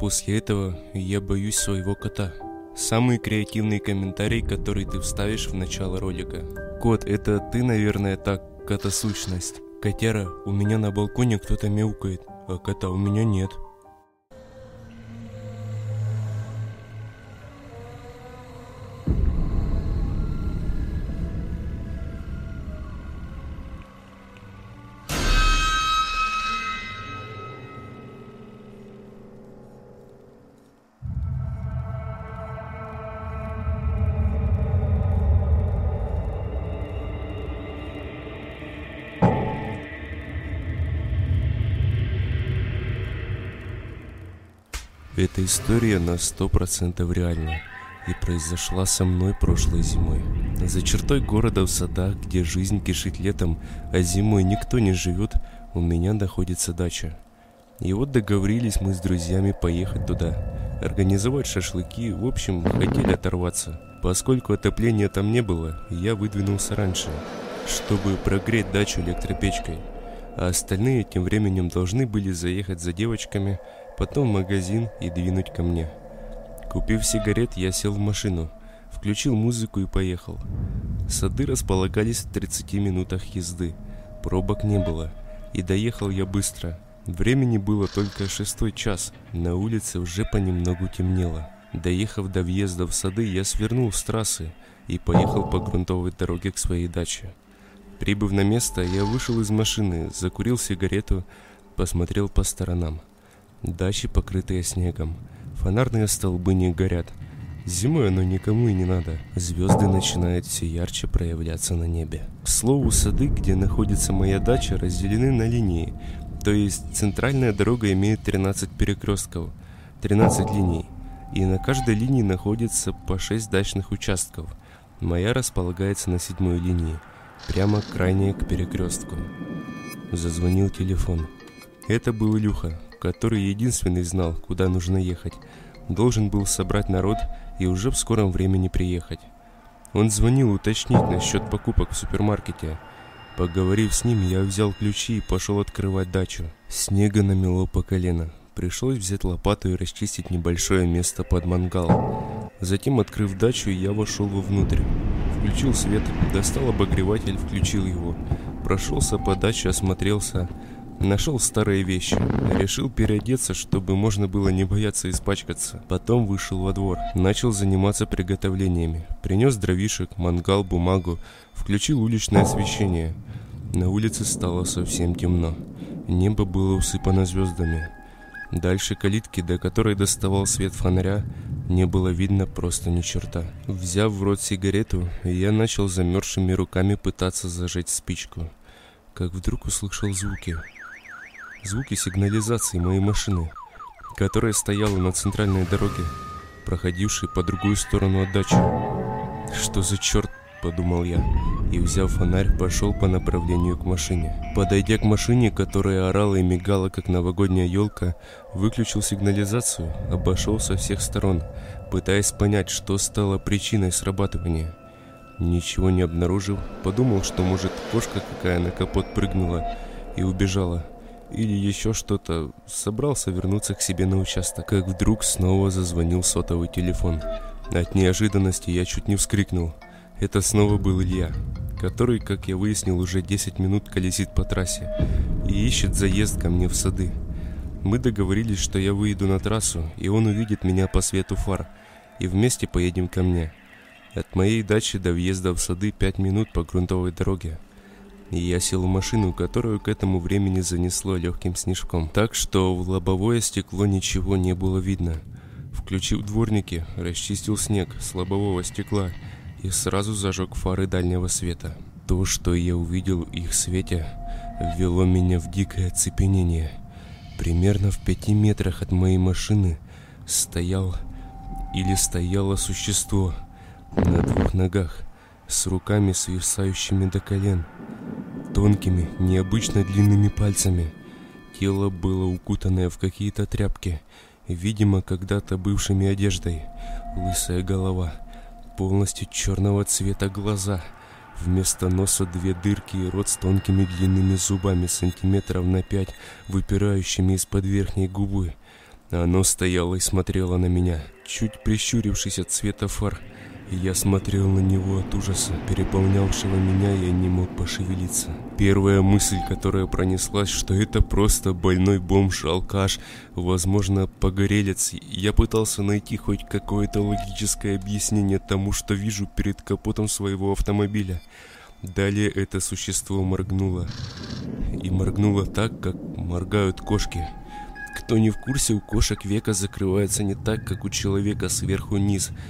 После этого я боюсь своего кота. Самый креативный комментарий, который ты вставишь в начало ролика. Кот, это ты, наверное, так, кота-сущность. Котяра, у меня на балконе кто-то мяукает, а кота у меня нет. Эта история на сто процентов реальна и произошла со мной прошлой зимой. За чертой города в садах, где жизнь кишит летом, а зимой никто не живет, у меня находится дача. И вот договорились мы с друзьями поехать туда, организовать шашлыки, в общем, хотели оторваться. Поскольку отопления там не было, я выдвинулся раньше, чтобы прогреть дачу электропечкой. А остальные тем временем должны были заехать за девочками, потом в магазин и двинуть ко мне. Купив сигарет, я сел в машину, включил музыку и поехал. Сады располагались в 30 минутах езды. Пробок не было, и доехал я быстро. Времени было только шестой час, на улице уже понемногу темнело. Доехав до въезда в сады, я свернул с трассы и поехал по грунтовой дороге к своей даче. Прибыв на место, я вышел из машины, закурил сигарету, посмотрел по сторонам. Дачи, покрытые снегом. Фонарные столбы не горят. Зимой оно никому и не надо. Звезды начинают все ярче проявляться на небе. К слову, сады, где находится моя дача, разделены на линии. То есть центральная дорога имеет 13 перекрестков, 13 линий. И на каждой линии находится по 6 дачных участков. Моя располагается на седьмой линии, прямо крайне к перекрестку. Зазвонил телефон. Это был Илюха, который единственный знал, куда нужно ехать, должен был собрать народ и уже в скором времени приехать. Он звонил уточнить насчет покупок в супермаркете. Поговорив с ним, я взял ключи и пошел открывать дачу. Снега намело по колено. Пришлось взять лопату и расчистить небольшое место под мангал. Затем, открыв дачу, я вошел вовнутрь. Включил свет, достал обогреватель, включил его. Прошелся по даче, осмотрелся. Нашел старые вещи. Решил переодеться, чтобы можно было не бояться испачкаться. Потом вышел во двор. Начал заниматься приготовлениями. Принес дровишек, мангал, бумагу. Включил уличное освещение. На улице стало совсем темно. Небо было усыпано звездами. Дальше калитки, до которой доставал свет фонаря, не было видно просто ни черта. Взяв в рот сигарету, я начал замерзшими руками пытаться зажечь спичку. Как вдруг услышал звуки звуки сигнализации моей машины, которая стояла на центральной дороге, проходившей по другую сторону от дачи. «Что за черт?» – подумал я, и, взяв фонарь, пошел по направлению к машине. Подойдя к машине, которая орала и мигала, как новогодняя елка, выключил сигнализацию, обошел со всех сторон, пытаясь понять, что стало причиной срабатывания. Ничего не обнаружив, подумал, что может кошка какая на капот прыгнула и убежала или еще что-то, собрался вернуться к себе на участок, как вдруг снова зазвонил сотовый телефон. От неожиданности я чуть не вскрикнул. Это снова был Илья, который, как я выяснил, уже 10 минут колесит по трассе и ищет заезд ко мне в сады. Мы договорились, что я выйду на трассу, и он увидит меня по свету фар, и вместе поедем ко мне. От моей дачи до въезда в сады 5 минут по грунтовой дороге и я сел в машину, которую к этому времени занесло легким снежком, так что в лобовое стекло ничего не было видно. Включив дворники, расчистил снег с лобового стекла и сразу зажег фары дальнего света. То, что я увидел в их свете, ввело меня в дикое оцепенение. Примерно в пяти метрах от моей машины стоял или стояло существо на двух ногах, с руками свисающими до колен – тонкими, необычно длинными пальцами. Тело было укутанное в какие-то тряпки, видимо, когда-то бывшими одеждой. Лысая голова, полностью черного цвета глаза. Вместо носа две дырки и рот с тонкими длинными зубами сантиметров на пять, выпирающими из-под верхней губы. Оно стояло и смотрело на меня, чуть прищурившись от света фар. Я смотрел на него от ужаса, переполнявшего меня, я не мог пошевелиться. Первая мысль, которая пронеслась, что это просто больной бомж, алкаш, возможно, погорелец. Я пытался найти хоть какое-то логическое объяснение тому, что вижу перед капотом своего автомобиля. Далее это существо моргнуло. И моргнуло так, как моргают кошки. Кто не в курсе, у кошек века закрывается не так, как у человека сверху вниз –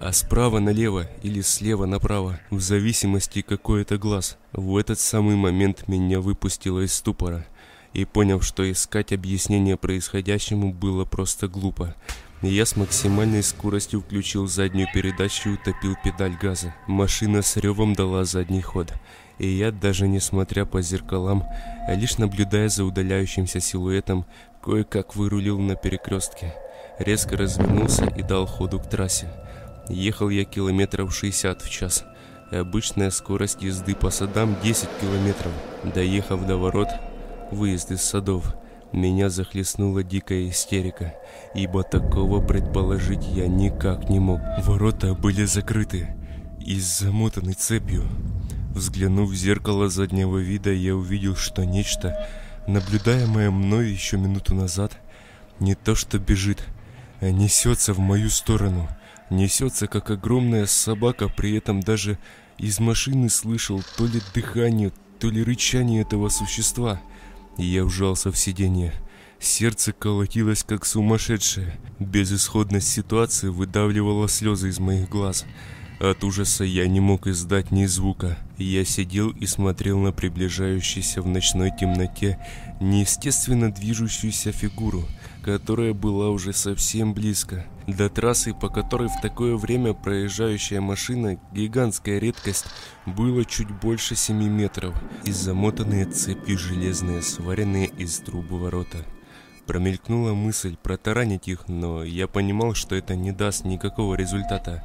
а справа налево или слева направо, в зависимости какой это глаз. В этот самый момент меня выпустило из ступора, и поняв, что искать объяснение происходящему было просто глупо. Я с максимальной скоростью включил заднюю передачу и утопил педаль газа. Машина с ревом дала задний ход, и я, даже не смотря по зеркалам, а лишь наблюдая за удаляющимся силуэтом, кое-как вырулил на перекрестке. Резко развернулся и дал ходу к трассе. Ехал я километров 60 в час. Обычная скорость езды по садам 10 километров. Доехав до ворот, выезд из садов, меня захлестнула дикая истерика, ибо такого предположить я никак не мог. Ворота были закрыты и замотаны цепью. Взглянув в зеркало заднего вида, я увидел, что нечто, наблюдаемое мной еще минуту назад, не то что бежит, а несется в мою сторону – Несется, как огромная собака, при этом даже из машины слышал то ли дыхание, то ли рычание этого существа. И я вжался в сиденье. Сердце колотилось, как сумасшедшее. Безысходность ситуации выдавливала слезы из моих глаз. От ужаса я не мог издать ни звука. Я сидел и смотрел на приближающуюся в ночной темноте неестественно движущуюся фигуру, которая была уже совсем близко. До трассы, по которой в такое время проезжающая машина, гигантская редкость, было чуть больше 7 метров и замотанные цепи железные, сваренные из трубы ворота. Промелькнула мысль протаранить их, но я понимал, что это не даст никакого результата.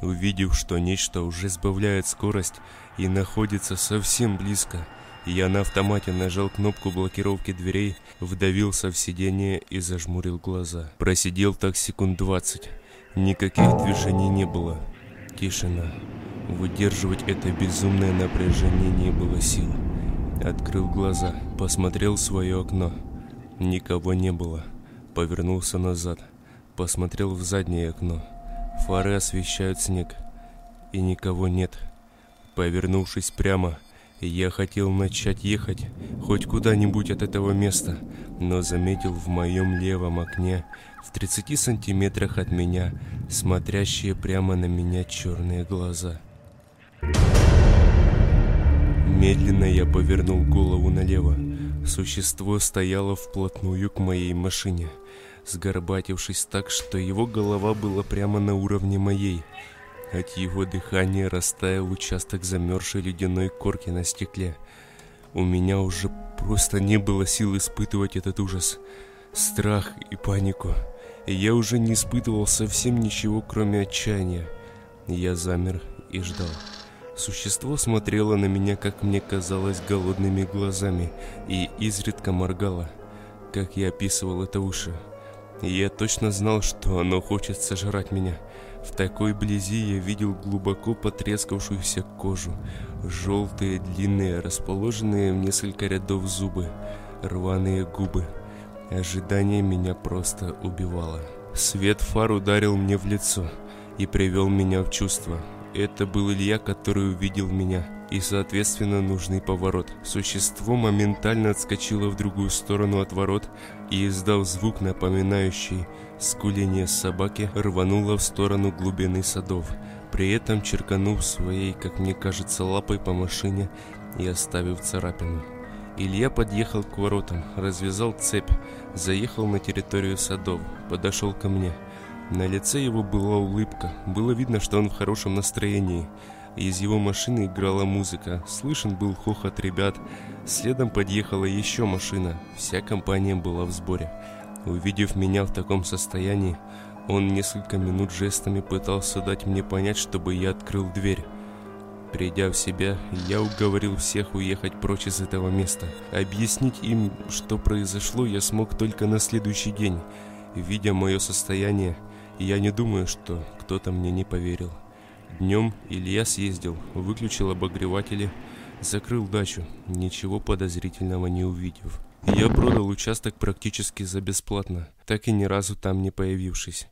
Увидев, что нечто уже сбавляет скорость и находится совсем близко, я на автомате нажал кнопку блокировки дверей, вдавился в сиденье и зажмурил глаза. Просидел так секунд двадцать. Никаких движений не было. Тишина. Выдерживать это безумное напряжение не было сил. Открыл глаза, посмотрел в свое окно. Никого не было. Повернулся назад. Посмотрел в заднее окно. Фары освещают снег. И никого нет. Повернувшись прямо, я хотел начать ехать хоть куда-нибудь от этого места, но заметил в моем левом окне, в 30 сантиметрах от меня, смотрящие прямо на меня черные глаза. Медленно я повернул голову налево. Существо стояло вплотную к моей машине, сгорбатившись так, что его голова была прямо на уровне моей – от его дыхания растаял участок замерзшей ледяной корки на стекле. У меня уже просто не было сил испытывать этот ужас, страх и панику. И я уже не испытывал совсем ничего, кроме отчаяния. Я замер и ждал. Существо смотрело на меня, как мне казалось, голодными глазами и изредка моргало, как я описывал это выше. Я точно знал, что оно хочет сожрать меня – в такой близи я видел глубоко потрескавшуюся кожу, желтые, длинные, расположенные в несколько рядов зубы, рваные губы. Ожидание меня просто убивало. Свет фар ударил мне в лицо и привел меня в чувство. Это был Илья, который увидел меня, и, соответственно, нужный поворот. Существо моментально отскочило в другую сторону от ворот и, издав звук, напоминающий скуление собаки, рвануло в сторону глубины садов, при этом черканув своей, как мне кажется, лапой по машине и оставив царапину. Илья подъехал к воротам, развязал цепь, заехал на территорию садов, подошел ко мне – на лице его была улыбка. Было видно, что он в хорошем настроении. Из его машины играла музыка. Слышен был хохот ребят. Следом подъехала еще машина. Вся компания была в сборе. Увидев меня в таком состоянии, он несколько минут жестами пытался дать мне понять, чтобы я открыл дверь. Придя в себя, я уговорил всех уехать прочь из этого места. Объяснить им, что произошло, я смог только на следующий день – Видя мое состояние, я не думаю, что кто-то мне не поверил. Днем Илья съездил, выключил обогреватели, закрыл дачу, ничего подозрительного не увидев. Я продал участок практически за бесплатно, так и ни разу там не появившись.